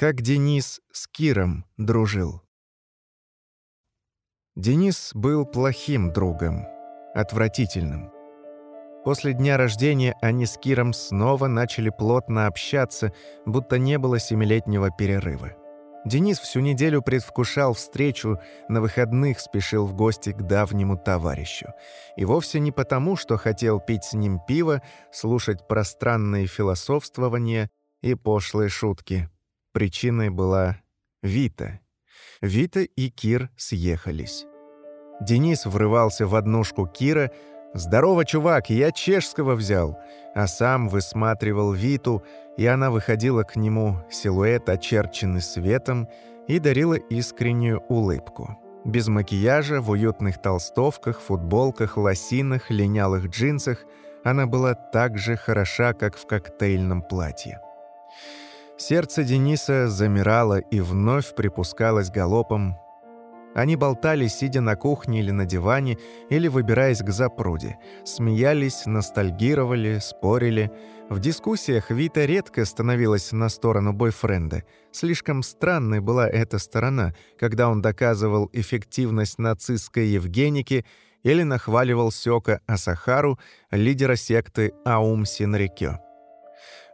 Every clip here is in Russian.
Как Денис с Киром дружил. Денис был плохим другом, отвратительным. После дня рождения они с Киром снова начали плотно общаться, будто не было семилетнего перерыва. Денис всю неделю предвкушал встречу, на выходных спешил в гости к давнему товарищу. И вовсе не потому, что хотел пить с ним пиво, слушать пространные философствования и пошлые шутки. Причиной была Вита. Вита и Кир съехались. Денис врывался в однушку Кира — «Здорово, чувак, я чешского взял», а сам высматривал Виту, и она выходила к нему, силуэт очерченный светом, и дарила искреннюю улыбку. Без макияжа, в уютных толстовках, футболках, лосинах, линялых джинсах она была так же хороша, как в коктейльном платье. Сердце Дениса замирало и вновь припускалось галопом, они болтали, сидя на кухне или на диване, или выбираясь к запруде. Смеялись, ностальгировали, спорили. В дискуссиях Вита редко становилась на сторону бойфренда. Слишком странной была эта сторона, когда он доказывал эффективность нацистской Евгеники или нахваливал Сёка Асахару, лидера секты Аум Синрикё.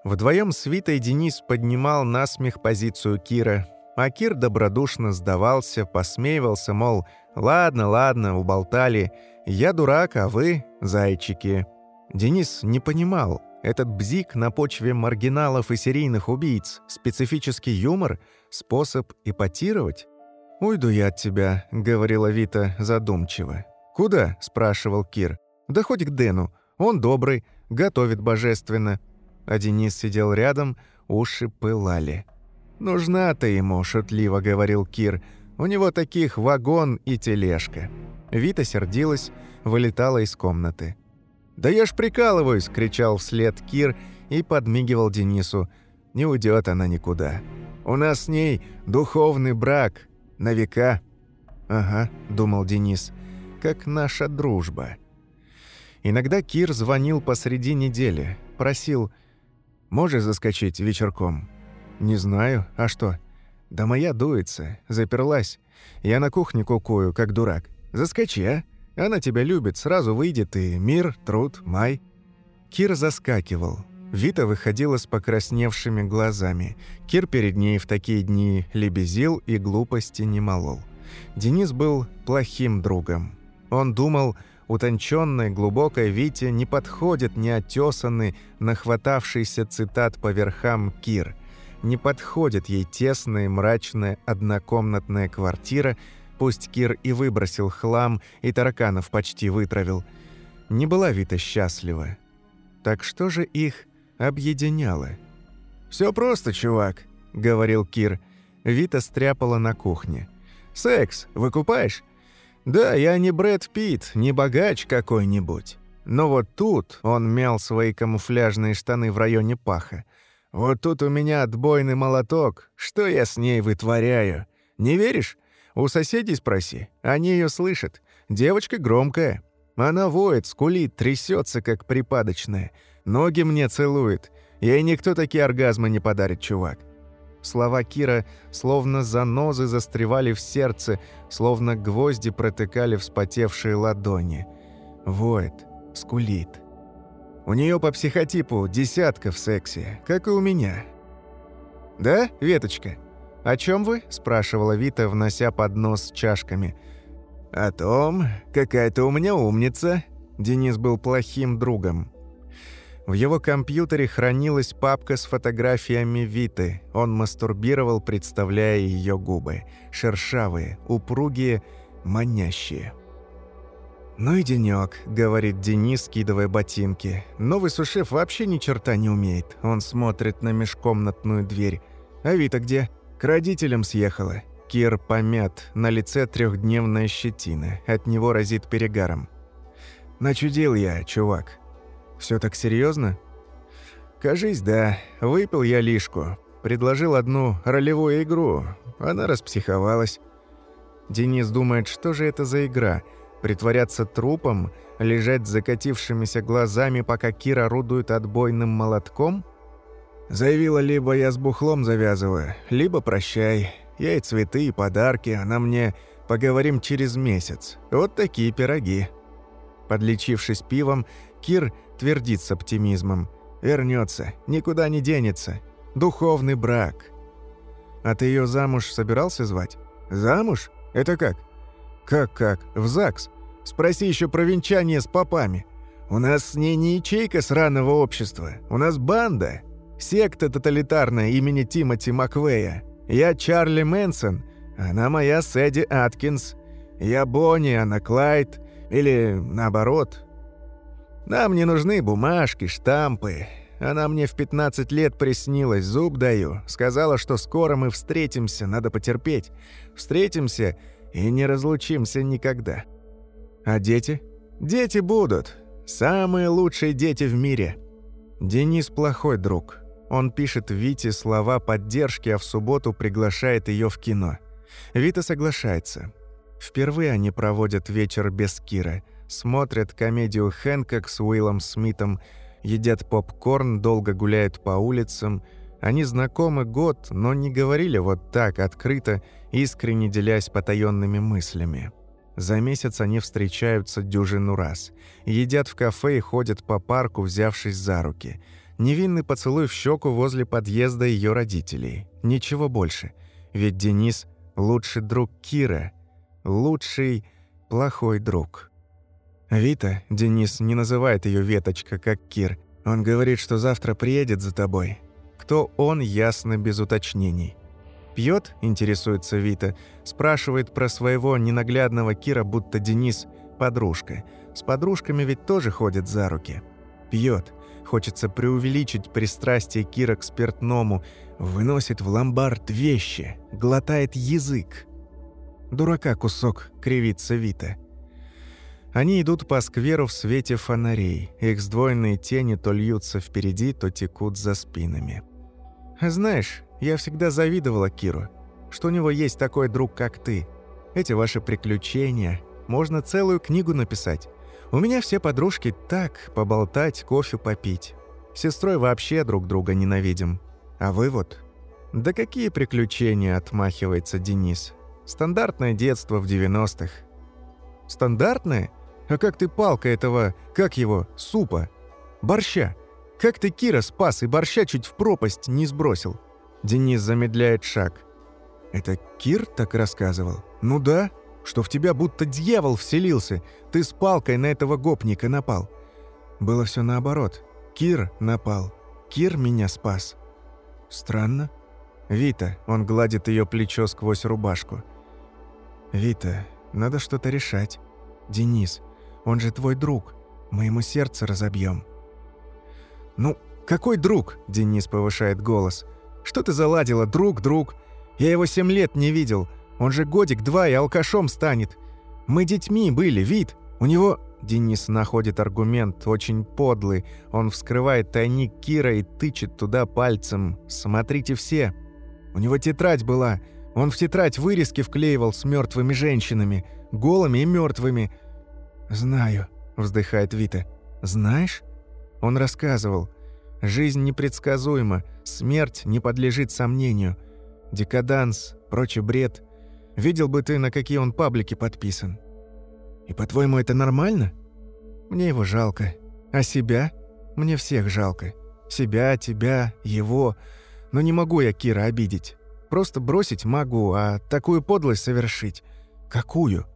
Вдвоем с Витой Денис поднимал насмех позицию Кира, а Кир добродушно сдавался, посмеивался, мол, «Ладно, ладно, уболтали. Я дурак, а вы — зайчики». Денис не понимал, этот бзик на почве маргиналов и серийных убийц, специфический юмор, способ эпатировать? «Уйду я от тебя», — говорила Вита задумчиво. «Куда?» — спрашивал Кир. «Да хоть к Дэну. Он добрый, готовит божественно». А Денис сидел рядом, уши пылали. «Нужна ты ему», — шутливо говорил Кир. «У него таких вагон и тележка». Вита сердилась, вылетала из комнаты. «Да я ж прикалываюсь!» — кричал вслед Кир и подмигивал Денису. «Не уйдет она никуда. У нас с ней духовный брак. На века». «Ага», — думал Денис, — «как наша дружба». Иногда Кир звонил посреди недели, просил «Можешь заскочить вечерком?» «Не знаю. А что?» «Да моя дуется. Заперлась. Я на кухне кукую, как дурак. Заскочи, а? Она тебя любит, сразу выйдет и мир, труд, май». Кир заскакивал. Вита выходила с покрасневшими глазами. Кир перед ней в такие дни лебезил и глупости не молол. Денис был плохим другом. Он думал, утонченной, глубокой Вите не подходит неотесанный, нахватавшийся цитат по верхам Кир – не подходит ей тесная, мрачная, однокомнатная квартира, пусть Кир и выбросил хлам, и тараканов почти вытравил. Не была Вита счастлива. Так что же их объединяло? Все просто, чувак», — говорил Кир. Вита стряпала на кухне. «Секс выкупаешь?» «Да, я не Брэд Питт, не богач какой-нибудь. Но вот тут он мял свои камуфляжные штаны в районе паха. Вот тут у меня отбойный молоток. Что я с ней вытворяю? Не веришь? У соседей спроси. Они ее слышат. Девочка громкая. Она воет, скулит, трясется, как припадочная. Ноги мне целует. Ей никто такие оргазмы не подарит, чувак. Слова Кира словно занозы застревали в сердце, словно гвозди протыкали вспотевшие ладони. Воет, скулит. У нее по психотипу десятка в сексе, как и у меня. «Да, Веточка? О чем вы?» – спрашивала Вита, внося поднос с чашками. «О том, какая ты у меня умница». Денис был плохим другом. В его компьютере хранилась папка с фотографиями Виты. Он мастурбировал, представляя ее губы. Шершавые, упругие, манящие. «Ну и денёк», — говорит Денис, скидывая ботинки. «Новый сушеф вообще ни черта не умеет». Он смотрит на межкомнатную дверь. «А Вита где?» «К родителям съехала». Кир помят, на лице трехдневная щетина. От него разит перегаром. «Начудил я, чувак». Все так серьезно? «Кажись, да. Выпил я лишку. Предложил одну ролевую игру. Она распсиховалась». Денис думает, что же это за игра – Притворяться трупом, лежать с закатившимися глазами, пока Кира орудует отбойным молотком? Заявила, либо я с бухлом завязываю, либо прощай. Я и цветы, и подарки, она мне «поговорим через месяц». Вот такие пироги. Подлечившись пивом, Кир твердит с оптимизмом. Вернется, никуда не денется. Духовный брак. А ты ее замуж собирался звать? Замуж? Это как? Как-как? В ЗАГС? Спроси еще про венчание с попами. У нас с ней не ячейка сраного общества. У нас банда. Секта тоталитарная имени Тимоти Маквея. Я Чарли Мэнсон, она моя Сэдди Аткинс. Я Бонни, она Клайд. Или наоборот. Нам не нужны бумажки, штампы. Она мне в 15 лет приснилась, зуб даю. Сказала, что скоро мы встретимся, надо потерпеть. Встретимся и не разлучимся никогда. А дети? Дети будут. Самые лучшие дети в мире. Денис плохой друг. Он пишет Вите слова поддержки, а в субботу приглашает ее в кино. Вита соглашается. Впервые они проводят вечер без Кира, смотрят комедию «Хэнкок» с Уиллом Смитом, едят попкорн, долго гуляют по улицам. Они знакомы год, но не говорили вот так открыто, искренне делясь потаенными мыслями. За месяц они встречаются дюжину раз. Едят в кафе и ходят по парку, взявшись за руки – Невинный поцелуй в щеку возле подъезда ее родителей. Ничего больше. Ведь Денис – лучший друг Кира. Лучший плохой друг. Вита, Денис не называет ее Веточка, как Кир. Он говорит, что завтра приедет за тобой. Кто он, ясно, без уточнений. Пьет, интересуется Вита, спрашивает про своего ненаглядного Кира, будто Денис – подружка. С подружками ведь тоже ходит за руки. Пьет – Хочется преувеличить пристрастие Кира к спиртному. Выносит в ломбард вещи, глотает язык. Дурака кусок, кривится Вита. Они идут по скверу в свете фонарей. Их сдвоенные тени то льются впереди, то текут за спинами. «Знаешь, я всегда завидовала Киру, что у него есть такой друг, как ты. Эти ваши приключения. Можно целую книгу написать. У меня все подружки так, поболтать, кофе попить. Сестрой вообще друг друга ненавидим. А вы вот... Да какие приключения, отмахивается Денис. Стандартное детство в 90-х. Стандартное? А как ты палка этого, как его, супа? Борща. Как ты Кира спас и борща чуть в пропасть не сбросил? Денис замедляет шаг. Это Кир так рассказывал? Ну да что в тебя будто дьявол вселился, ты с палкой на этого гопника напал. Было все наоборот. Кир напал. Кир меня спас. Странно. Вита, он гладит ее плечо сквозь рубашку. Вита, надо что-то решать. Денис, он же твой друг. Мы ему сердце разобьем. Ну, какой друг? Денис повышает голос. Что ты заладила, друг, друг? Я его семь лет не видел. Он же годик-два и алкашом станет. Мы детьми были, вид. У него...» Денис находит аргумент, очень подлый. Он вскрывает тайник Кира и тычет туда пальцем. «Смотрите все. У него тетрадь была. Он в тетрадь вырезки вклеивал с мертвыми женщинами. Голыми и мертвыми. «Знаю», — вздыхает Вита. «Знаешь?» Он рассказывал. «Жизнь непредсказуема. Смерть не подлежит сомнению. Декаданс, прочий бред. Видел бы ты, на какие он паблики подписан. И по-твоему, это нормально? Мне его жалко. А себя? Мне всех жалко. Себя, тебя, его. Но не могу я Кира обидеть. Просто бросить могу, а такую подлость совершить. Какую?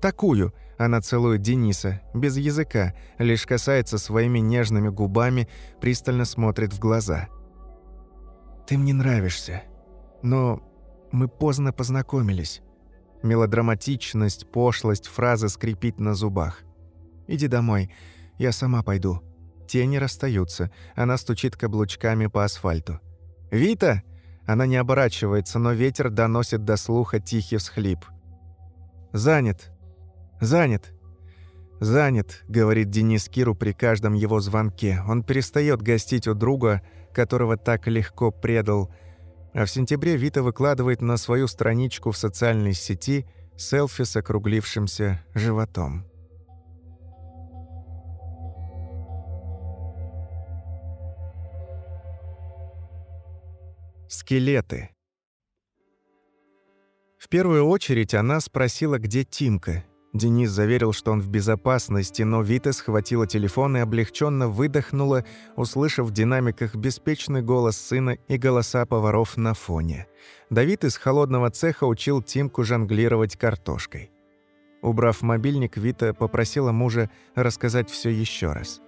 Такую. Она целует Дениса, без языка, лишь касается своими нежными губами, пристально смотрит в глаза. «Ты мне нравишься. Но мы поздно познакомились. Мелодраматичность, пошлость фразы скрипит на зубах. «Иди домой, я сама пойду». Тени расстаются, она стучит каблучками по асфальту. «Вита!» Она не оборачивается, но ветер доносит до слуха тихий всхлип. «Занят. Занят. Занят», — говорит Денис Киру при каждом его звонке. Он перестает гостить у друга, которого так легко предал, — а в сентябре Вита выкладывает на свою страничку в социальной сети селфи с округлившимся животом. скелеты. В первую очередь она спросила, где Тимка. Денис заверил, что он в безопасности, но Вита схватила телефон и облегченно выдохнула, услышав в динамиках беспечный голос сына и голоса поваров на фоне. Давид из холодного цеха учил Тимку жонглировать картошкой. Убрав мобильник, Вита попросила мужа рассказать все еще раз.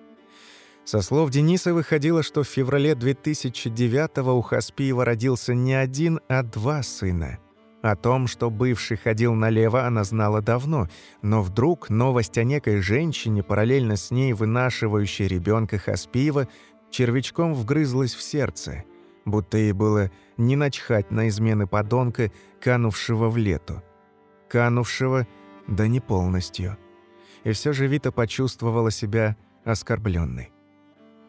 Со слов Дениса выходило, что в феврале 2009-го у Хаспиева родился не один, а два сына. О том, что бывший ходил налево, она знала давно, но вдруг новость о некой женщине, параллельно с ней вынашивающей ребенка Хаспиева, червячком вгрызлась в сердце, будто ей было не начхать на измены подонка, канувшего в лету. Канувшего, да не полностью. И все же Вита почувствовала себя оскорбленной.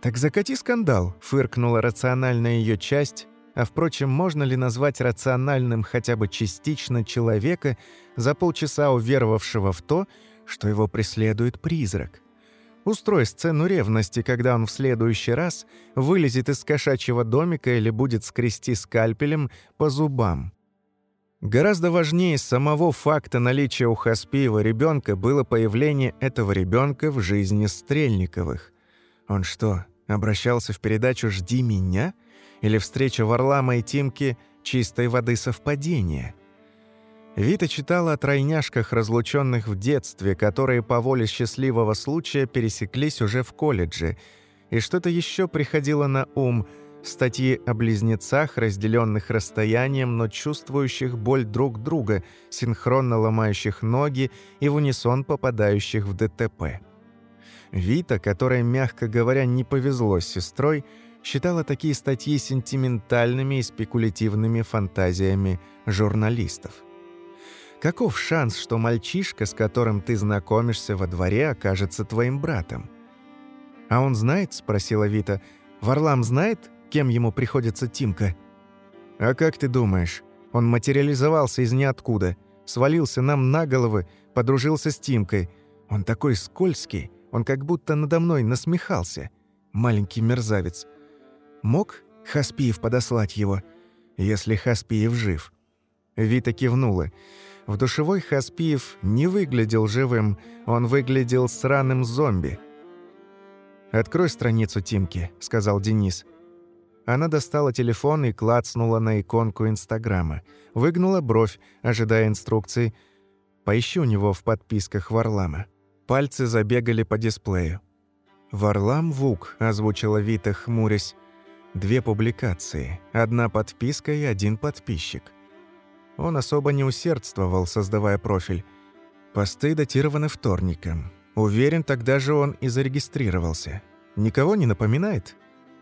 «Так закати скандал», — фыркнула рациональная ее часть, а впрочем, можно ли назвать рациональным хотя бы частично человека, за полчаса уверовавшего в то, что его преследует призрак? Устрой сцену ревности, когда он в следующий раз вылезет из кошачьего домика или будет скрести скальпелем по зубам. Гораздо важнее самого факта наличия у Хаспиева ребенка было появление этого ребенка в жизни Стрельниковых. Он что, Обращался в передачу «Жди меня» или встреча Варлама и Тимки «Чистой воды совпадения». Вита читала о тройняшках, разлученных в детстве, которые по воле счастливого случая пересеклись уже в колледже, и что-то еще приходило на ум – статьи о близнецах, разделенных расстоянием, но чувствующих боль друг друга, синхронно ломающих ноги и в унисон попадающих в ДТП. Вита, которая, мягко говоря, не повезло с сестрой, считала такие статьи сентиментальными и спекулятивными фантазиями журналистов. Каков шанс, что мальчишка, с которым ты знакомишься во дворе, окажется твоим братом? «А он знает?» — спросила Вита. «Варлам знает, кем ему приходится Тимка?» «А как ты думаешь? Он материализовался из ниоткуда, свалился нам на головы, подружился с Тимкой. Он такой скользкий, он как будто надо мной насмехался. Маленький мерзавец. Мог Хаспиев подослать его, если Хаспиев жив? Вита кивнула. В душевой Хаспиев не выглядел живым, он выглядел сраным зомби. «Открой страницу Тимки», — сказал Денис. Она достала телефон и клацнула на иконку Инстаграма. Выгнула бровь, ожидая инструкций. «Поищи у него в подписках Варлама». Пальцы забегали по дисплею. «Варлам Вук», — озвучила Вита, хмурясь. Две публикации, одна подписка и один подписчик. Он особо не усердствовал, создавая профиль. Посты датированы вторником. Уверен, тогда же он и зарегистрировался. Никого не напоминает?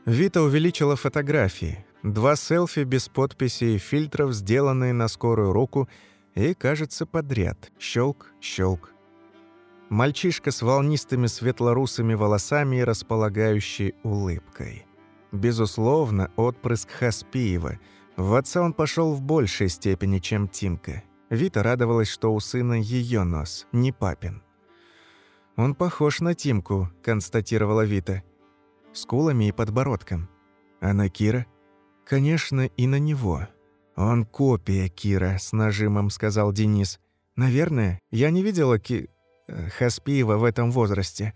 Вита увеличила фотографии. Два селфи без подписи и фильтров, сделанные на скорую руку, и, кажется, подряд. Щелк, щелк, Мальчишка с волнистыми светлорусыми волосами и располагающей улыбкой. Безусловно, отпрыск Хаспиева. В отца он пошел в большей степени, чем Тимка. Вита радовалась, что у сына ее нос, не папин. «Он похож на Тимку», — констатировала Вита. «Скулами и подбородком. А на Кира?» «Конечно, и на него. Он копия Кира», — с нажимом сказал Денис. «Наверное, я не видела Ки... Хаспиева в этом возрасте.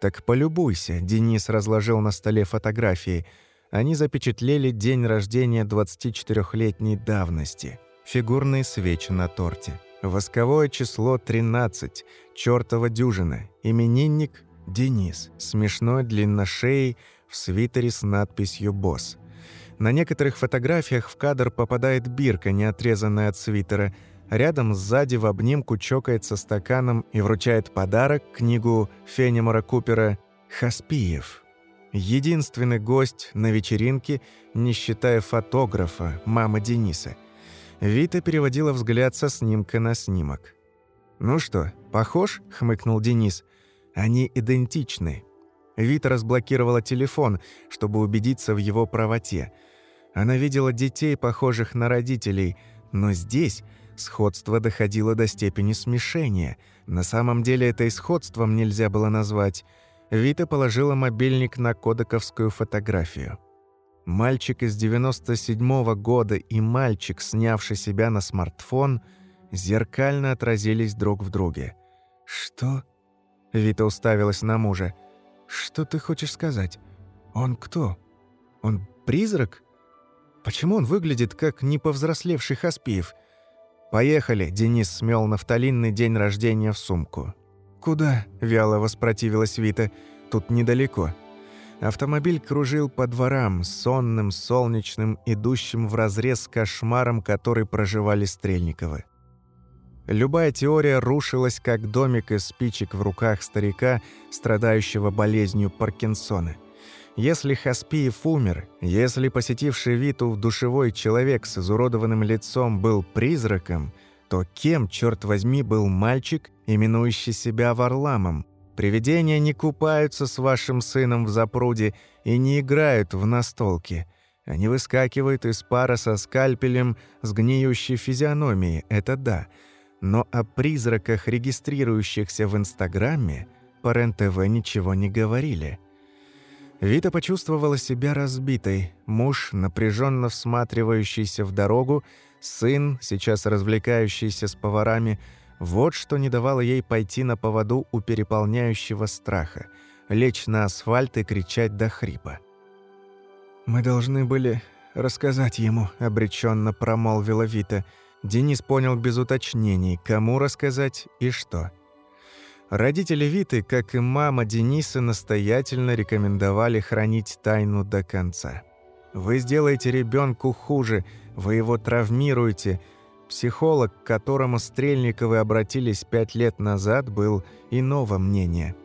Так полюбуйся, Денис разложил на столе фотографии. Они запечатлели день рождения 24-летней давности. Фигурные свечи на торте. Восковое число 13, чёртова дюжина. Именинник Денис, смешной длинношеей, в свитере с надписью «Босс». На некоторых фотографиях в кадр попадает бирка, не отрезанная от свитера – Рядом сзади в обнимку чокается стаканом и вручает подарок книгу Фенимора Купера «Хаспиев». Единственный гость на вечеринке, не считая фотографа, мама Дениса. Вита переводила взгляд со снимка на снимок. «Ну что, похож?» — хмыкнул Денис. «Они идентичны». Вита разблокировала телефон, чтобы убедиться в его правоте. Она видела детей, похожих на родителей, но здесь Сходство доходило до степени смешения. На самом деле это и сходством нельзя было назвать. Вита положила мобильник на кодековскую фотографию. Мальчик из 97-го года и мальчик, снявший себя на смартфон, зеркально отразились друг в друге. «Что?» Вита уставилась на мужа. «Что ты хочешь сказать? Он кто? Он призрак? Почему он выглядит как неповзрослевший Хаспиев?» «Поехали», — Денис смел нафталинный день рождения в сумку. «Куда?» — вяло воспротивилась Вита. «Тут недалеко». Автомобиль кружил по дворам, сонным, солнечным, идущим вразрез с кошмаром, который проживали Стрельниковы. Любая теория рушилась, как домик из спичек в руках старика, страдающего болезнью Паркинсона. Если Хаспиев умер, если посетивший Виту в душевой человек с изуродованным лицом был призраком, то кем, черт возьми, был мальчик, именующий себя Варламом? Привидения не купаются с вашим сыном в запруде и не играют в настолки. Они выскакивают из пара со скальпелем с гниющей физиономией, это да – но о призраках, регистрирующихся в Инстаграме, по РЕН-ТВ ничего не говорили. Вита почувствовала себя разбитой. Муж, напряженно всматривающийся в дорогу, сын, сейчас развлекающийся с поварами, вот что не давало ей пойти на поводу у переполняющего страха, лечь на асфальт и кричать до хрипа. «Мы должны были рассказать ему», — обреченно промолвила Вита, — Денис понял без уточнений, кому рассказать и что. Родители Виты, как и мама Дениса, настоятельно рекомендовали хранить тайну до конца. Вы сделаете ребенку хуже, вы его травмируете. Психолог, к которому Стрельниковы обратились пять лет назад, был иного мнения.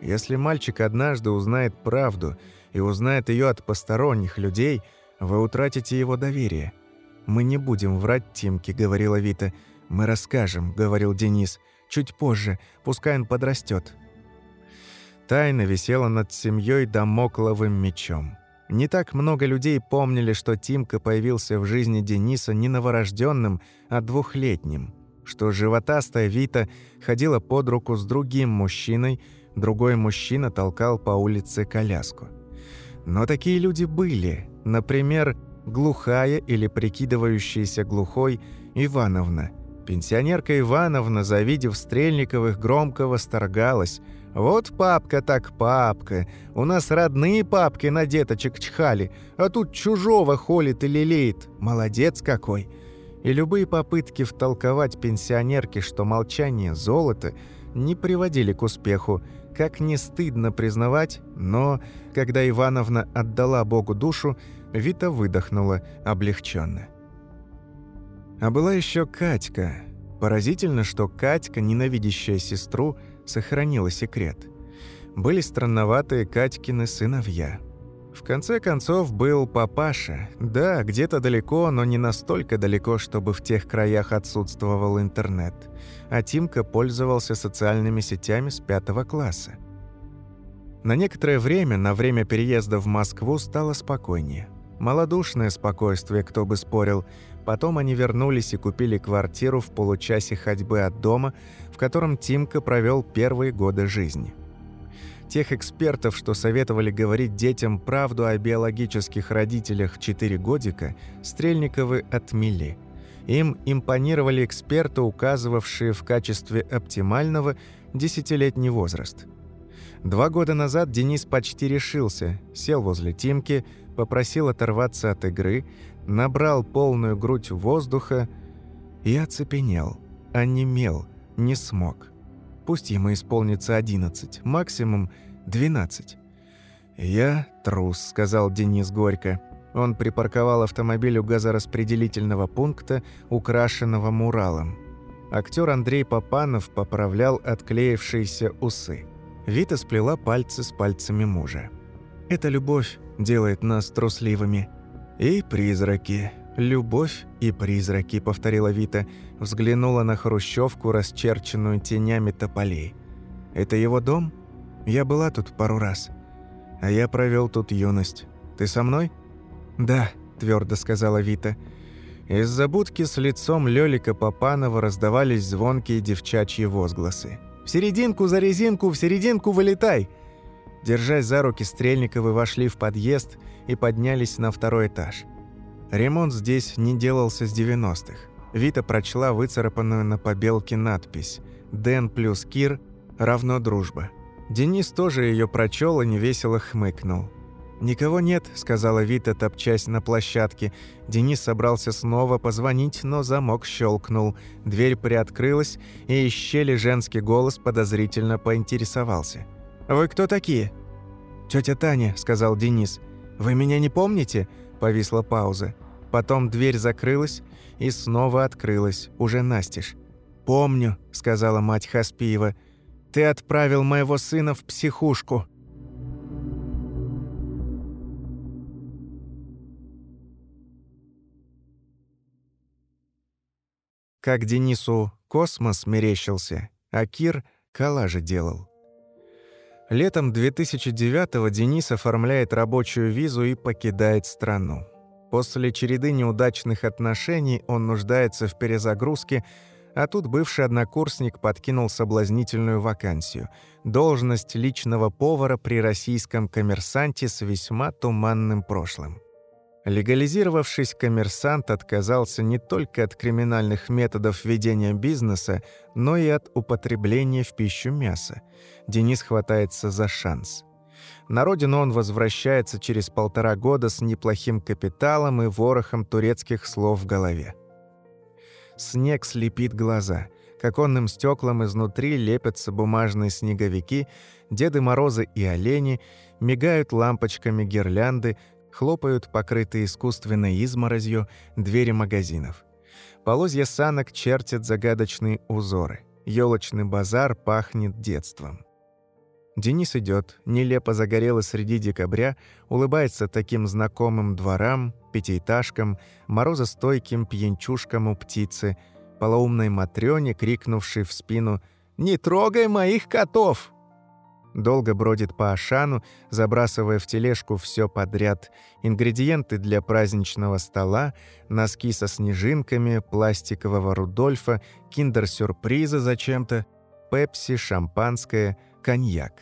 Если мальчик однажды узнает правду и узнает ее от посторонних людей, вы утратите его доверие – «Мы не будем врать Тимке», — говорила Вита. «Мы расскажем», — говорил Денис. «Чуть позже, пускай он подрастет. Тайна висела над семьей домокловым мечом. Не так много людей помнили, что Тимка появился в жизни Дениса не новорожденным, а двухлетним, что животастая Вита ходила под руку с другим мужчиной, другой мужчина толкал по улице коляску. Но такие люди были. Например, глухая или прикидывающаяся глухой Ивановна. Пенсионерка Ивановна, завидев Стрельниковых, громко восторгалась. «Вот папка так папка, у нас родные папки на деточек чхали, а тут чужого холит и лелеет. Молодец какой!» И любые попытки втолковать пенсионерке, что молчание – золото, не приводили к успеху. Как не стыдно признавать, но, когда Ивановна отдала Богу душу, Вита выдохнула облегченно. А была еще Катька. Поразительно, что Катька, ненавидящая сестру, сохранила секрет. Были странноватые Катькины сыновья. В конце концов, был папаша. Да, где-то далеко, но не настолько далеко, чтобы в тех краях отсутствовал интернет. А Тимка пользовался социальными сетями с пятого класса. На некоторое время, на время переезда в Москву, стало спокойнее. Малодушное спокойствие, кто бы спорил. Потом они вернулись и купили квартиру в получасе ходьбы от дома, в котором Тимка провел первые годы жизни. Тех экспертов, что советовали говорить детям правду о биологических родителях в 4 годика, Стрельниковы отмели. Им импонировали эксперты, указывавшие в качестве оптимального десятилетний возраст. Два года назад Денис почти решился, сел возле Тимки, попросил оторваться от игры, набрал полную грудь воздуха и оцепенел, онемел, не смог. Пусть ему исполнится одиннадцать, максимум двенадцать. «Я трус», — сказал Денис горько. Он припарковал автомобиль у газораспределительного пункта, украшенного муралом. Актер Андрей Попанов поправлял отклеившиеся усы. Вита сплела пальцы с пальцами мужа. «Это любовь делает нас трусливыми. И призраки. Любовь и призраки», — повторила Вита, взглянула на хрущевку, расчерченную тенями тополей. «Это его дом? Я была тут пару раз. А я провел тут юность. Ты со мной?» «Да», — твердо сказала Вита. Из-за будки с лицом Лёлика Попанова раздавались звонкие девчачьи возгласы. «В серединку за резинку, в серединку вылетай!» Держась за руки, Стрельниковы вошли в подъезд и поднялись на второй этаж. Ремонт здесь не делался с 90-х. Вита прочла выцарапанную на побелке надпись «Дэн плюс Кир равно дружба». Денис тоже ее прочел и невесело хмыкнул. «Никого нет», — сказала Вита, топчась на площадке. Денис собрался снова позвонить, но замок щелкнул. Дверь приоткрылась, и из щели женский голос подозрительно поинтересовался. «Вы кто такие?» «Тётя Таня», — сказал Денис. «Вы меня не помните?» — повисла пауза. Потом дверь закрылась и снова открылась, уже настежь. «Помню», — сказала мать Хаспиева. «Ты отправил моего сына в психушку». Как Денису космос мерещился, а Кир коллажи делал. Летом 2009-го Денис оформляет рабочую визу и покидает страну. После череды неудачных отношений он нуждается в перезагрузке, а тут бывший однокурсник подкинул соблазнительную вакансию – должность личного повара при российском коммерсанте с весьма туманным прошлым. Легализировавшись, коммерсант отказался не только от криминальных методов ведения бизнеса, но и от употребления в пищу мяса. Денис хватается за шанс. На родину он возвращается через полтора года с неплохим капиталом и ворохом турецких слов в голове. Снег слепит глаза. К оконным стеклам изнутри лепятся бумажные снеговики, Деды Морозы и олени, мигают лампочками гирлянды, хлопают покрытые искусственной изморозью двери магазинов. Полозья санок чертят загадочные узоры. Ёлочный базар пахнет детством. Денис идет, нелепо загорелый среди декабря, улыбается таким знакомым дворам, пятиэтажкам, морозостойким пьянчушкам у птицы, полоумной Матрёне, крикнувшей в спину «Не трогай моих котов!» Долго бродит по Ашану, забрасывая в тележку все подряд. Ингредиенты для праздничного стола, носки со снежинками, пластикового Рудольфа, киндер-сюрприза зачем-то, пепси, шампанское, коньяк.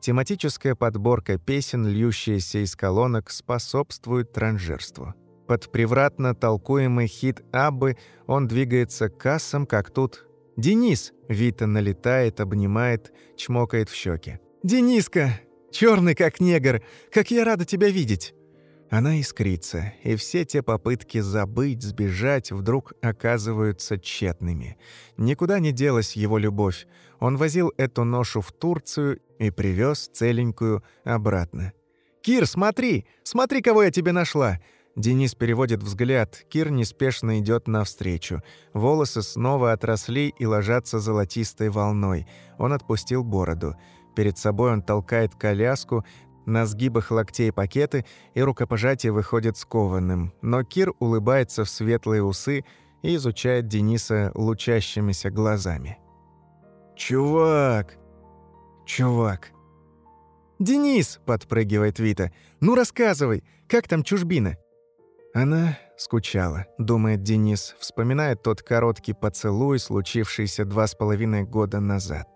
Тематическая подборка песен, льющаяся из колонок, способствует транжирству. Под превратно толкуемый хит Аббы он двигается к кассам, как тут «Денис!» Вита налетает, обнимает, чмокает в щеки. «Дениска! черный как негр! Как я рада тебя видеть!» Она искрится, и все те попытки забыть, сбежать вдруг оказываются тщетными. Никуда не делась его любовь. Он возил эту ношу в Турцию и привез целенькую обратно. «Кир, смотри! Смотри, кого я тебе нашла!» Денис переводит взгляд. Кир неспешно идет навстречу. Волосы снова отросли и ложатся золотистой волной. Он отпустил бороду. Перед собой он толкает коляску, на сгибах локтей пакеты, и рукопожатие выходит скованным. Но Кир улыбается в светлые усы и изучает Дениса лучащимися глазами. «Чувак! Чувак!» «Денис!» – подпрыгивает Вита. «Ну рассказывай, как там чужбина?» Она скучала, думает Денис, вспоминает тот короткий поцелуй, случившийся два с половиной года назад.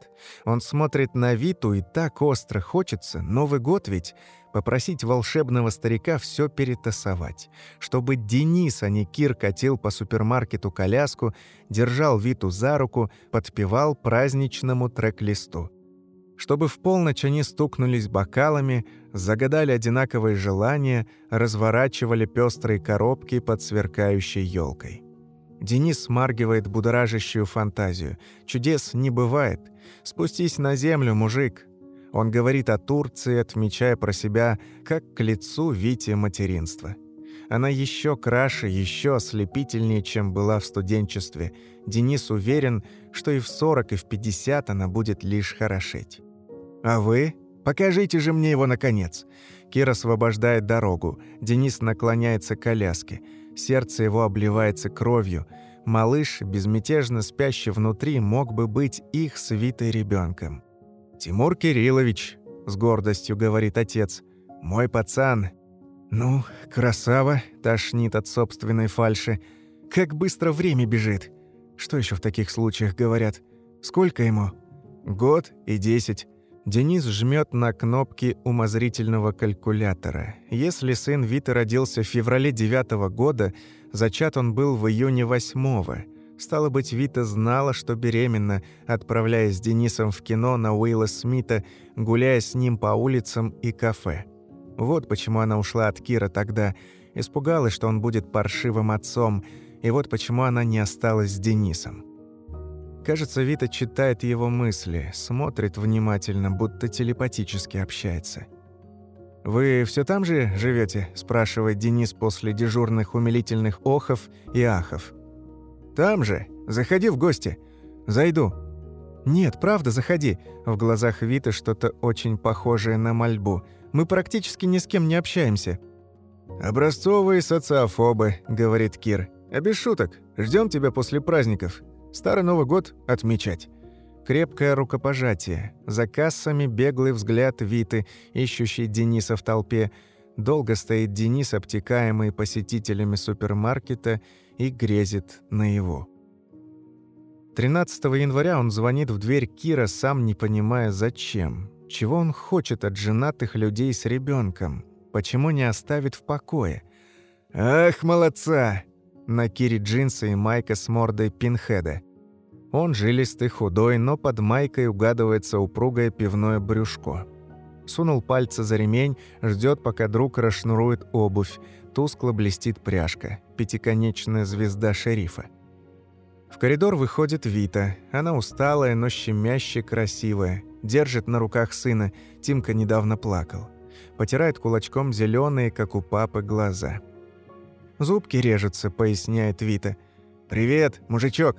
Он смотрит на Виту и так остро хочется, Новый год ведь, попросить волшебного старика все перетасовать. Чтобы Денис, а не Кир, катил по супермаркету коляску, держал Виту за руку, подпевал праздничному трек-листу. Чтобы в полночь они стукнулись бокалами, загадали одинаковые желания, разворачивали пестрые коробки под сверкающей елкой. Денис смаргивает будоражащую фантазию. Чудес не бывает. Спустись на землю, мужик. Он говорит о Турции, отмечая про себя, как к лицу Вите материнства. Она еще краше, еще ослепительнее, чем была в студенчестве. Денис уверен, что и в 40, и в 50 она будет лишь хорошеть. «А вы? Покажите же мне его, наконец!» Кир освобождает дорогу. Денис наклоняется к коляске. Сердце его обливается кровью. Малыш, безмятежно спящий внутри, мог бы быть их свитой ребенком. «Тимур Кириллович», — с гордостью говорит отец, — «мой пацан». «Ну, красава», — тошнит от собственной фальши. «Как быстро время бежит». Что еще в таких случаях говорят? «Сколько ему?» «Год и десять». Денис жмет на кнопки умозрительного калькулятора. Если сын Виты родился в феврале девятого года, зачат он был в июне восьмого. Стало быть, Вита знала, что беременна, отправляясь с Денисом в кино на Уилла Смита, гуляя с ним по улицам и кафе. Вот почему она ушла от Кира тогда. Испугалась, что он будет паршивым отцом, и вот почему она не осталась с Денисом. Кажется, Вита читает его мысли, смотрит внимательно, будто телепатически общается. «Вы все там же живете? спрашивает Денис после дежурных умилительных охов и ахов. «Там же. Заходи в гости. Зайду». «Нет, правда, заходи». В глазах Виты что-то очень похожее на мольбу. «Мы практически ни с кем не общаемся». «Образцовые социофобы», — говорит Кир. «А без шуток. Ждем тебя после праздников. Старый Новый год отмечать. Крепкое рукопожатие. За кассами беглый взгляд Виты, ищущий Дениса в толпе. Долго стоит Денис, обтекаемый посетителями супермаркета, и грезит на его. 13 января он звонит в дверь Кира, сам не понимая зачем. Чего он хочет от женатых людей с ребенком? Почему не оставит в покое? «Ах, молодца!» На Кире джинсы и майка с мордой пинхеда. Он жилистый, худой, но под майкой угадывается упругое пивное брюшко. Сунул пальцы за ремень, ждет, пока друг расшнурует обувь. Тускло блестит пряжка. Пятиконечная звезда шерифа. В коридор выходит Вита. Она усталая, но щемяще красивая. Держит на руках сына. Тимка недавно плакал. Потирает кулачком зеленые, как у папы, глаза. «Зубки режутся», — поясняет Вита. «Привет, мужичок!»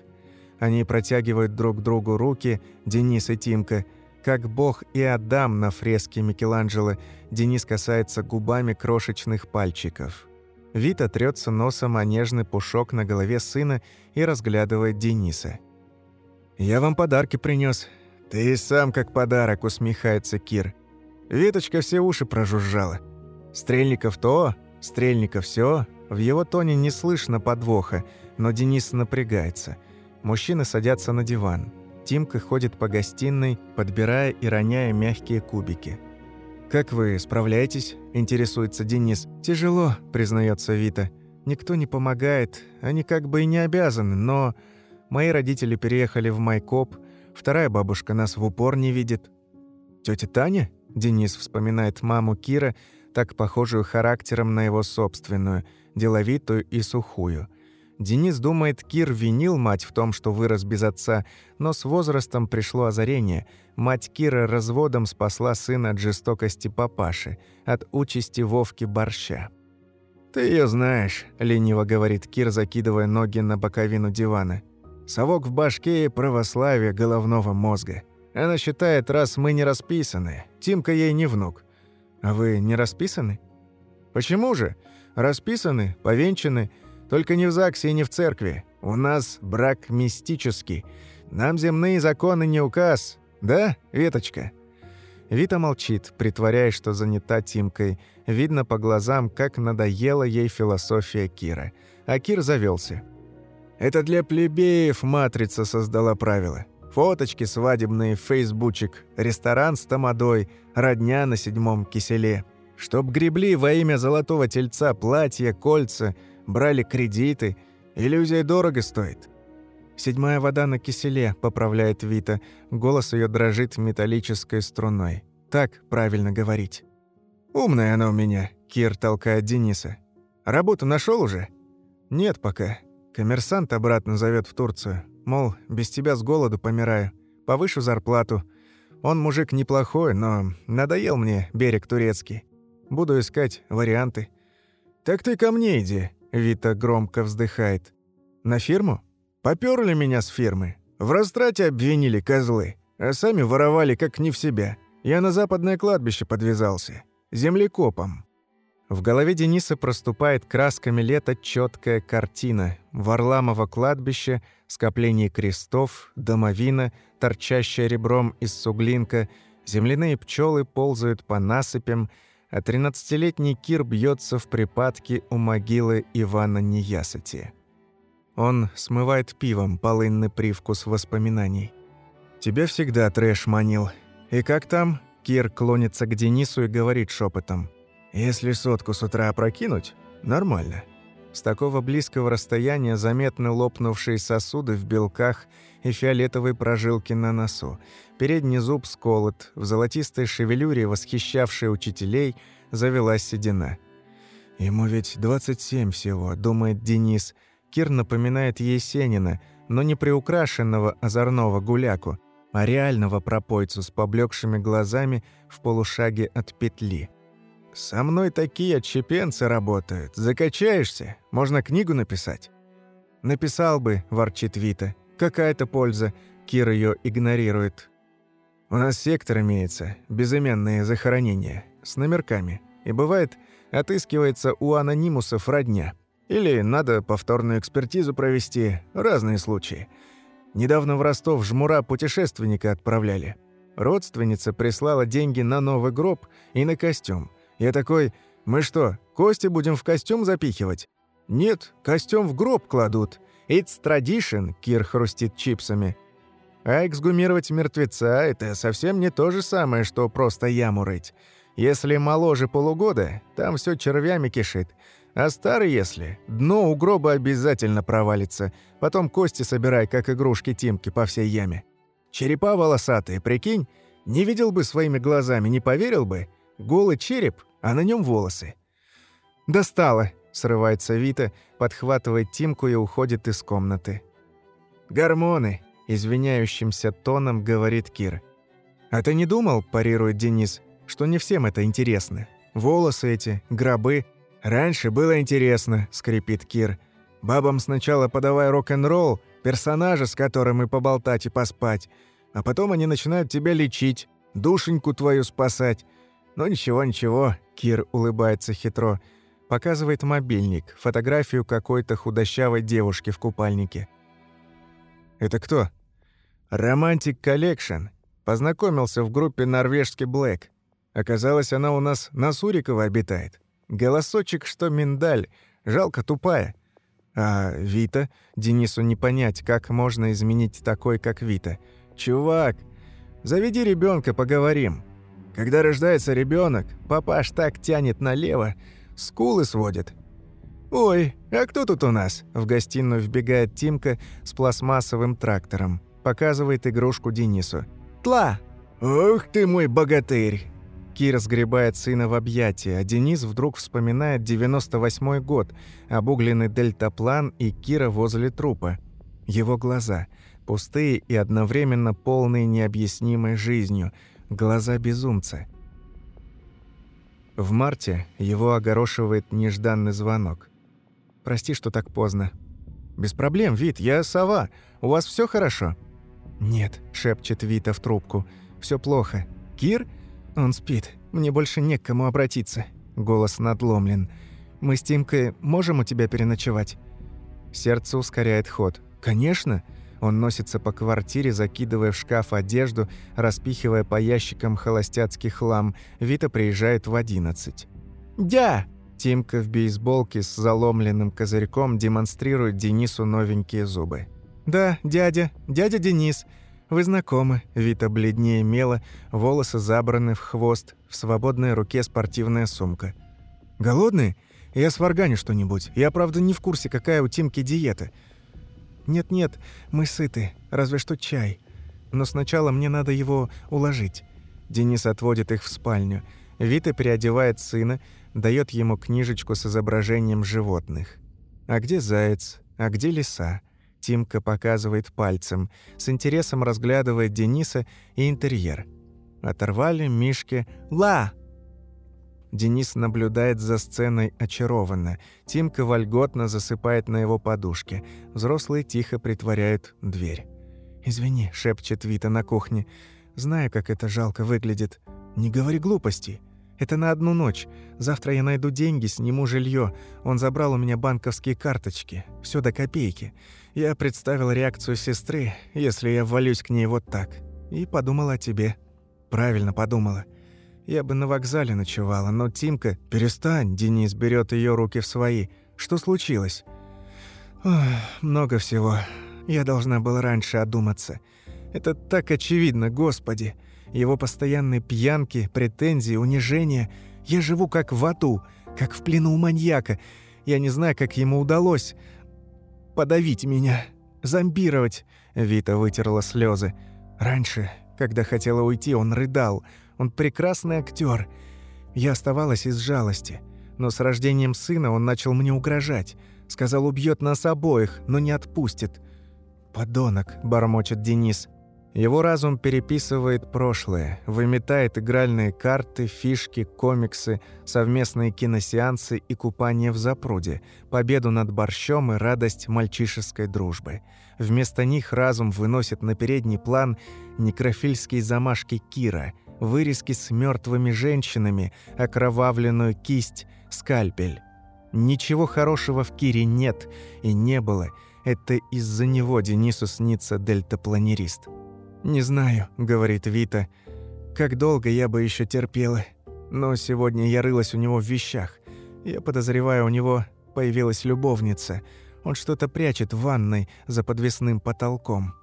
Они протягивают друг другу руки, Денис и Тимка. Как Бог и Адам на фреске Микеланджело, Денис касается губами крошечных пальчиков. Вита трется носом о нежный пушок на голове сына и разглядывает Дениса. «Я вам подарки принес. «Ты сам как подарок», — усмехается Кир. Виточка все уши прожужжала. «Стрельников то, Стрельников все, в его тоне не слышно подвоха, но Денис напрягается. Мужчины садятся на диван. Тимка ходит по гостиной, подбирая и роняя мягкие кубики. «Как вы справляетесь?» – интересуется Денис. «Тяжело», – признается Вита. «Никто не помогает, они как бы и не обязаны, но...» Мои родители переехали в Майкоп, вторая бабушка нас в упор не видит. «Тётя Таня?» – Денис вспоминает маму Кира, так похожую характером на его собственную – деловитую и сухую. Денис думает, Кир винил мать в том, что вырос без отца, но с возрастом пришло озарение. Мать Кира разводом спасла сына от жестокости папаши, от участи Вовки Борща. «Ты ее знаешь», — лениво говорит Кир, закидывая ноги на боковину дивана. «Совок в башке и православие головного мозга. Она считает, раз мы не расписаны, Тимка ей не внук. А вы не расписаны?» «Почему же? Расписаны, повенчаны, только не в ЗАГСе и не в церкви. У нас брак мистический. Нам земные законы не указ. Да, Веточка?» Вита молчит, притворяясь, что занята Тимкой. Видно по глазам, как надоела ей философия Кира. А Кир завелся. «Это для плебеев матрица создала правила. Фоточки свадебные, фейсбучик, ресторан с тамадой, родня на седьмом киселе. Чтоб гребли во имя золотого тельца платья, кольца, брали кредиты. Иллюзия дорого стоит. «Седьмая вода на киселе», — поправляет Вита. Голос ее дрожит металлической струной. «Так правильно говорить». «Умная она у меня», — Кир толкает Дениса. «Работу нашел уже?» «Нет пока. Коммерсант обратно зовет в Турцию. Мол, без тебя с голоду помираю. Повышу зарплату. Он мужик неплохой, но надоел мне берег турецкий. Буду искать варианты». «Так ты ко мне иди», — Вита громко вздыхает. «На фирму? Попёрли меня с фирмы. В растрате обвинили козлы, а сами воровали как не в себя. Я на западное кладбище подвязался. Землекопом». В голове Дениса проступает красками лета четкая картина. Варламово кладбище, скопление крестов, домовина, торчащая ребром из суглинка, земляные пчелы ползают по насыпям — а 13-летний Кир бьется в припадке у могилы Ивана Неясати. Он смывает пивом полынный привкус воспоминаний. «Тебя всегда трэш манил. «И как там?» Кир клонится к Денису и говорит шепотом. «Если сотку с утра опрокинуть, нормально». С такого близкого расстояния заметны лопнувшие сосуды в белках и фиолетовые прожилки на носу. Передний зуб сколот, в золотистой шевелюре, восхищавшей учителей, завелась седина. «Ему ведь 27 всего», — думает Денис. Кир напоминает Есенина, но не приукрашенного озорного гуляку, а реального пропойцу с поблекшими глазами в полушаге от петли. «Со мной такие отщепенцы работают. Закачаешься, можно книгу написать». «Написал бы», — ворчит Вита. «Какая-то польза». Кир ее игнорирует. «У нас сектор имеется, безыменные захоронения, с номерками. И бывает, отыскивается у анонимусов родня. Или надо повторную экспертизу провести, разные случаи. Недавно в Ростов жмура путешественника отправляли. Родственница прислала деньги на новый гроб и на костюм. Я такой, мы что, кости будем в костюм запихивать? Нет, костюм в гроб кладут. It's tradition, Кир хрустит чипсами. А эксгумировать мертвеца – это совсем не то же самое, что просто яму рыть. Если моложе полугода, там все червями кишит. А старый если, дно у гроба обязательно провалится. Потом кости собирай, как игрушки Тимки по всей яме. Черепа волосатые, прикинь? Не видел бы своими глазами, не поверил бы. Голый череп, а на нем волосы. «Достало!» — срывается Вита, подхватывает Тимку и уходит из комнаты. «Гормоны!» — извиняющимся тоном говорит Кир. «А ты не думал, — парирует Денис, — что не всем это интересно? Волосы эти, гробы. Раньше было интересно, — скрипит Кир. Бабам сначала подавай рок-н-ролл, персонажа, с которым и поболтать, и поспать. А потом они начинают тебя лечить, душеньку твою спасать. Но ничего, ничего, Кир улыбается хитро. Показывает мобильник, фотографию какой-то худощавой девушки в купальнике. «Это кто?» «Romantic Collection. Познакомился в группе «Норвежский Black». Оказалось, она у нас на Сурикова обитает. Голосочек, что миндаль, жалко тупая. А Вита? Денису не понять, как можно изменить такой, как Вита. «Чувак, заведи ребенка, поговорим». Когда рождается ребенок, папаш так тянет налево, скулы сводит. «Ой, а кто тут у нас?» В гостиную вбегает Тимка с пластмассовым трактором. Показывает игрушку Денису. «Тла!» «Ух ты мой богатырь!» Кира сгребает сына в объятия, а Денис вдруг вспоминает 98-й год, обугленный дельтаплан и Кира возле трупа. Его глаза, пустые и одновременно полные необъяснимой жизнью – глаза безумца. В марте его огорошивает нежданный звонок. «Прости, что так поздно». «Без проблем, Вит, я сова. У вас все хорошо?» «Нет», — шепчет Вита в трубку. Все плохо. Кир? Он спит. Мне больше не к кому обратиться». Голос надломлен. «Мы с Тимкой можем у тебя переночевать?» Сердце ускоряет ход. «Конечно!» Он носится по квартире, закидывая в шкаф одежду, распихивая по ящикам холостяцкий хлам. Вита приезжает в одиннадцать. «Дя!» Тимка в бейсболке с заломленным козырьком демонстрирует Денису новенькие зубы. «Да, дядя, дядя Денис. Вы знакомы». Вита бледнее мела, волосы забраны в хвост, в свободной руке спортивная сумка. «Голодный? Я сварганю что-нибудь. Я, правда, не в курсе, какая у Тимки диета. «Нет-нет, мы сыты, разве что чай. Но сначала мне надо его уложить». Денис отводит их в спальню. Вита переодевает сына, дает ему книжечку с изображением животных. «А где заяц? А где лиса?» Тимка показывает пальцем, с интересом разглядывает Дениса и интерьер. Оторвали Мишке «Ла!» Денис наблюдает за сценой очарованно. Тимка вольготно засыпает на его подушке. Взрослые тихо притворяют дверь. «Извини», — шепчет Вита на кухне. «Знаю, как это жалко выглядит. Не говори глупостей. Это на одну ночь. Завтра я найду деньги, сниму жилье. Он забрал у меня банковские карточки. Все до копейки. Я представил реакцию сестры, если я ввалюсь к ней вот так. И подумала о тебе. Правильно подумала. Я бы на вокзале ночевала, но Тимка... Перестань, Денис берет ее руки в свои. Что случилось? Ох, много всего. Я должна была раньше одуматься. Это так очевидно, господи. Его постоянные пьянки, претензии, унижения. Я живу как в аду, как в плену у маньяка. Я не знаю, как ему удалось подавить меня, зомбировать. Вита вытерла слезы. Раньше, когда хотела уйти, он рыдал. Он прекрасный актер. Я оставалась из жалости. Но с рождением сына он начал мне угрожать. Сказал, убьет нас обоих, но не отпустит. «Подонок», – бормочет Денис. Его разум переписывает прошлое, выметает игральные карты, фишки, комиксы, совместные киносеансы и купание в запруде, победу над борщом и радость мальчишеской дружбы. Вместо них разум выносит на передний план некрофильские замашки Кира, вырезки с мертвыми женщинами, окровавленную кисть, скальпель. Ничего хорошего в Кире нет и не было. Это из-за него Денису снится дельтапланерист. «Не знаю», — говорит Вита, — «как долго я бы еще терпела. Но сегодня я рылась у него в вещах. Я подозреваю, у него появилась любовница. Он что-то прячет в ванной за подвесным потолком».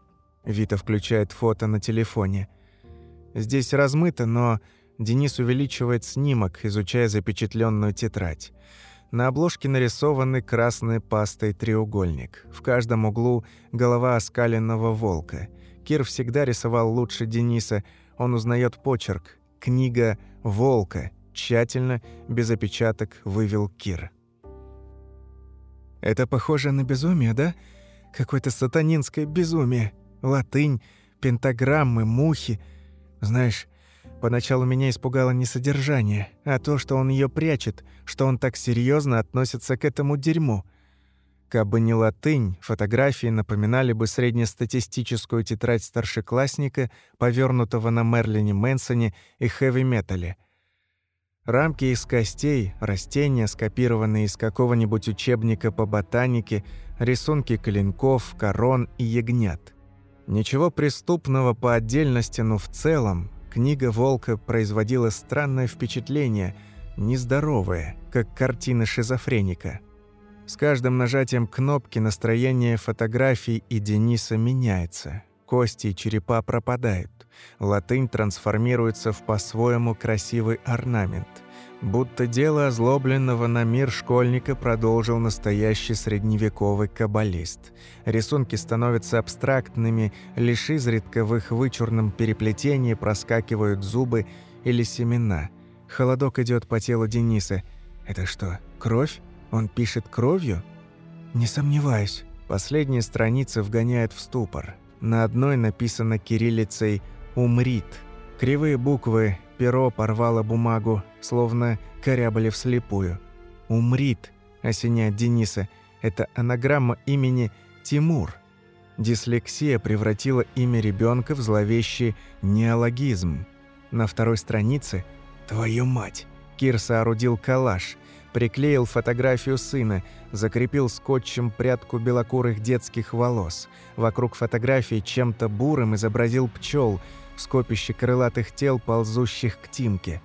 Вита включает фото на телефоне. Здесь размыто, но Денис увеличивает снимок, изучая запечатленную тетрадь. На обложке нарисованы красной пастой треугольник. В каждом углу голова оскаленного волка — Кир всегда рисовал лучше Дениса. Он узнает почерк. Книга «Волка». Тщательно, без опечаток, вывел Кир. «Это похоже на безумие, да? Какое-то сатанинское безумие. Латынь, пентаграммы, мухи. Знаешь, поначалу меня испугало не содержание, а то, что он ее прячет, что он так серьезно относится к этому дерьму. Кабы не латынь, фотографии напоминали бы среднестатистическую тетрадь старшеклассника, повернутого на Мерлине Мэнсоне и хэви-метале. Рамки из костей, растения, скопированные из какого-нибудь учебника по ботанике, рисунки клинков, корон и ягнят. Ничего преступного по отдельности, но в целом книга «Волка» производила странное впечатление, нездоровое, как картина шизофреника – с каждым нажатием кнопки настроение фотографий и Дениса меняется. Кости и черепа пропадают. Латынь трансформируется в по-своему красивый орнамент. Будто дело озлобленного на мир школьника продолжил настоящий средневековый каббалист. Рисунки становятся абстрактными, лишь изредка в их вычурном переплетении проскакивают зубы или семена. Холодок идет по телу Дениса. «Это что, кровь?» Он пишет кровью? Не сомневаюсь. Последние страницы вгоняют в ступор. На одной написано кириллицей «Умрит». Кривые буквы, перо порвало бумагу, словно корябли вслепую. «Умрит», — осеняет Дениса, — это анаграмма имени Тимур. Дислексия превратила имя ребенка в зловещий неологизм. На второй странице «Твою мать!» Кир соорудил калаш приклеил фотографию сына, закрепил скотчем прядку белокурых детских волос. Вокруг фотографии чем-то бурым изобразил пчел, скопище крылатых тел, ползущих к Тимке.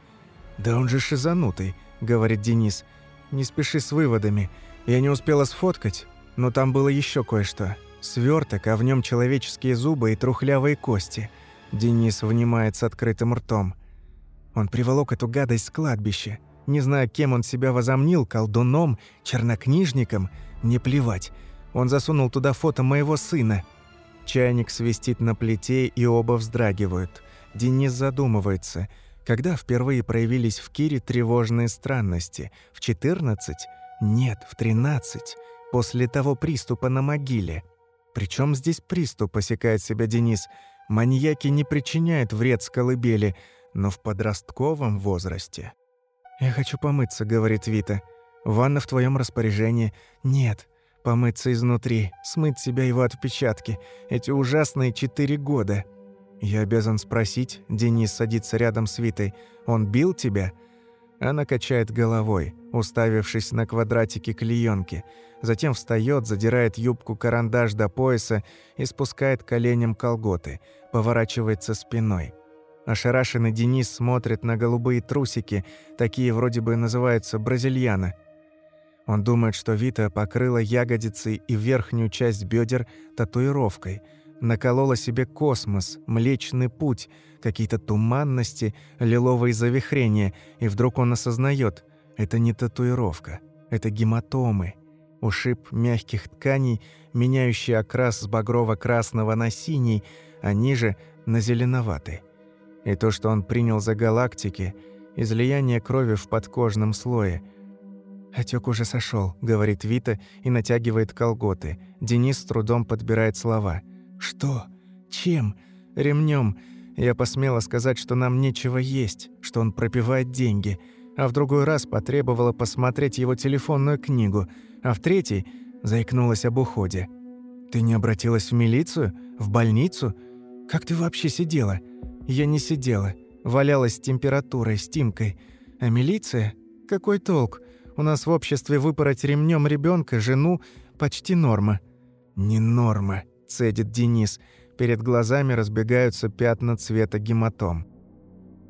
«Да он же шизанутый», — говорит Денис. «Не спеши с выводами. Я не успела сфоткать, но там было еще кое-что. Сверток, а в нем человеческие зубы и трухлявые кости». Денис внимает с открытым ртом. Он приволок эту гадость с кладбища. Не знаю, кем он себя возомнил, колдуном, чернокнижником, не плевать. Он засунул туда фото моего сына. Чайник свистит на плите, и оба вздрагивают. Денис задумывается. Когда впервые проявились в Кире тревожные странности? В 14? Нет, в 13. После того приступа на могиле. Причем здесь приступ, осекает себя Денис. Маньяки не причиняют вред с колыбели, но в подростковом возрасте. «Я хочу помыться», — говорит Вита. «Ванна в твоем распоряжении». «Нет, помыться изнутри, смыть себя его отпечатки. Эти ужасные четыре года». «Я обязан спросить», — Денис садится рядом с Витой. «Он бил тебя?» Она качает головой, уставившись на квадратики клеёнки. Затем встает, задирает юбку-карандаш до пояса и спускает коленям колготы, поворачивается спиной. Ошарашенный Денис смотрит на голубые трусики, такие вроде бы называются бразильяна. Он думает, что Вита покрыла ягодицы и верхнюю часть бедер татуировкой, наколола себе космос, млечный путь, какие-то туманности, лиловые завихрения, и вдруг он осознает – это не татуировка, это гематомы, ушиб мягких тканей, меняющий окрас с багрово-красного на синий, а ниже – на зеленоватый. И то, что он принял за галактики – излияние крови в подкожном слое – «Отек уже сошел, говорит Вита и натягивает колготы. Денис с трудом подбирает слова. «Что? Чем? Ремнем. Я посмела сказать, что нам нечего есть, что он пропивает деньги, а в другой раз потребовала посмотреть его телефонную книгу, а в третий заикнулась об уходе. «Ты не обратилась в милицию? В больницу? Как ты вообще сидела?» «Я не сидела. Валялась с температурой, с Тимкой. А милиция? Какой толк? У нас в обществе выпороть ремнем ребенка, жену – почти норма». «Не норма», – цедит Денис. Перед глазами разбегаются пятна цвета гематом.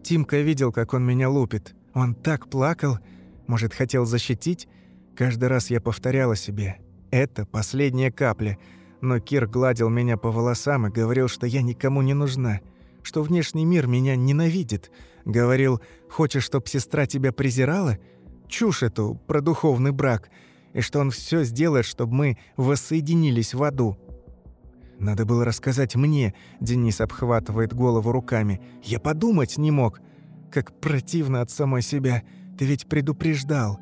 Тимка видел, как он меня лупит. Он так плакал. Может, хотел защитить? Каждый раз я повторяла себе. Это последняя капля. Но Кир гладил меня по волосам и говорил, что я никому не нужна. Что внешний мир меня ненавидит. Говорил, хочешь, чтоб сестра тебя презирала – чушь эту про духовный брак, и что он все сделает, чтобы мы воссоединились в аду. Надо было рассказать мне, Денис обхватывает голову руками. Я подумать не мог. Как противно от самой себя. Ты ведь предупреждал.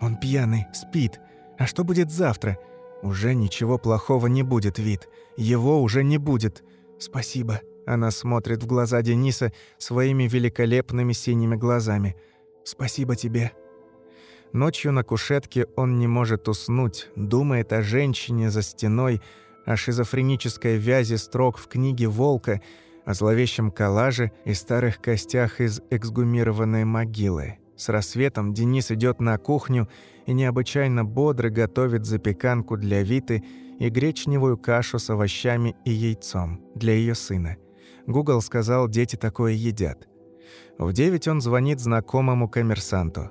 Он пьяный, спит. А что будет завтра? Уже ничего плохого не будет, вид. Его уже не будет. Спасибо. Она смотрит в глаза Дениса своими великолепными синими глазами. Спасибо тебе. Ночью на кушетке он не может уснуть, думает о женщине за стеной, о шизофренической вязи строк в книге «Волка», о зловещем коллаже и старых костях из эксгумированной могилы. С рассветом Денис идет на кухню и необычайно бодро готовит запеканку для Виты и гречневую кашу с овощами и яйцом для ее сына. Гугл сказал, дети такое едят. В девять он звонит знакомому коммерсанту.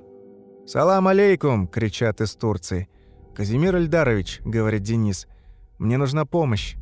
«Салам алейкум!» – кричат из Турции. «Казимир Эльдарович», – говорит Денис, – «мне нужна помощь.